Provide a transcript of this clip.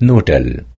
Nudel.